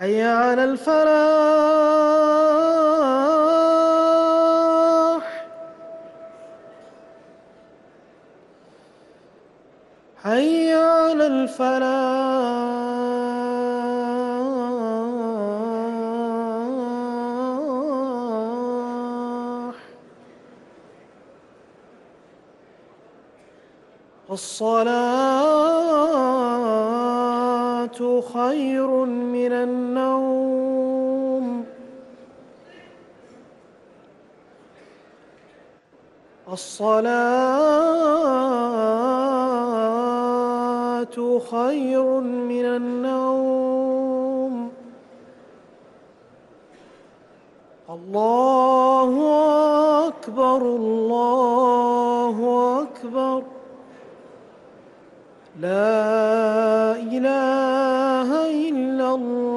حي على الفلاح حي على الفلاح الصلاة خير من النوم. الصلاة خير من النوم. الله أكبر الله أكبر. لا الله